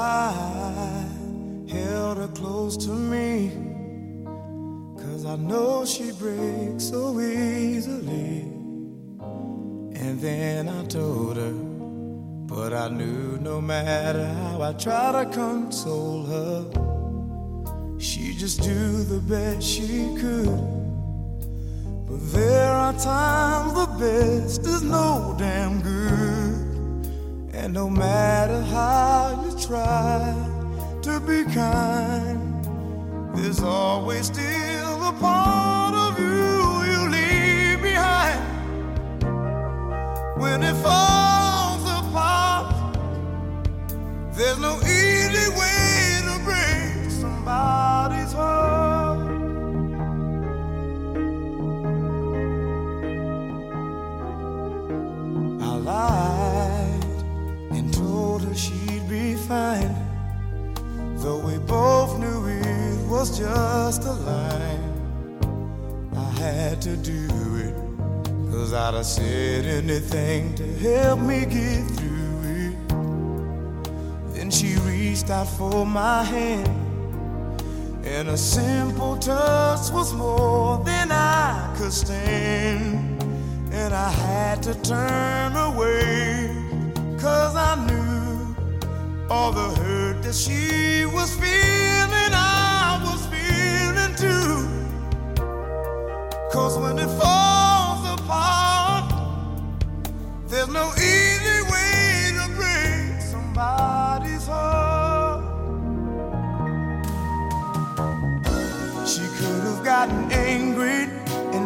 I held her close to me. Cause I know she breaks so easily. And then I told her, but I knew no matter how I try to console her, she just do the best she could. But there are times the best is no damn good. And no matter how you try to be kind, there's always still a part was just a line. I had to do it, cause I'd have said anything to help me get through it. Then she reached out for my hand, and a simple touch was more than I could stand. And I had to turn away, cause I knew all the hurt that she was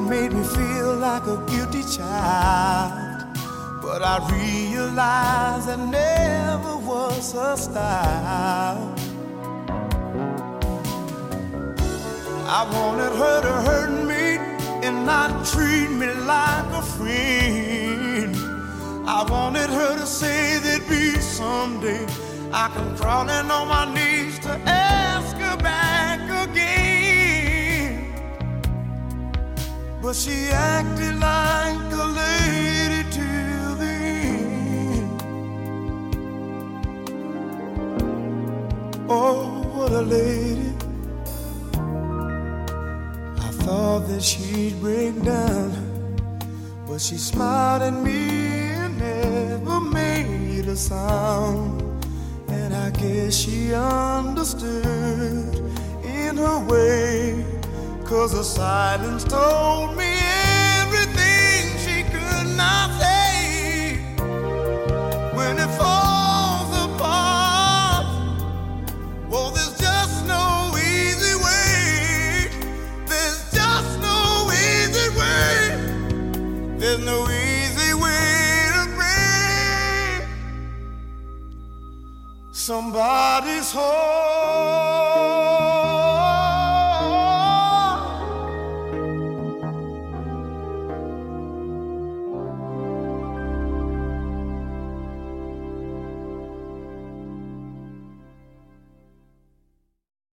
made me feel like a guilty child. But I realized that never was her style. I wanted her to hurt me and not treat me like a friend. I wanted her to say there'd be someday I can crawl in on my knees to ask But she acted like a lady till the end. Oh, what a lady. I thought that she'd break down, but she smiled at me and never made a sound. And I guess she understood in her way, cause her silence told me everything she could not say. When it falls apart, well, there's just no easy way. There's just no easy way. There's no easy way to break somebody's heart.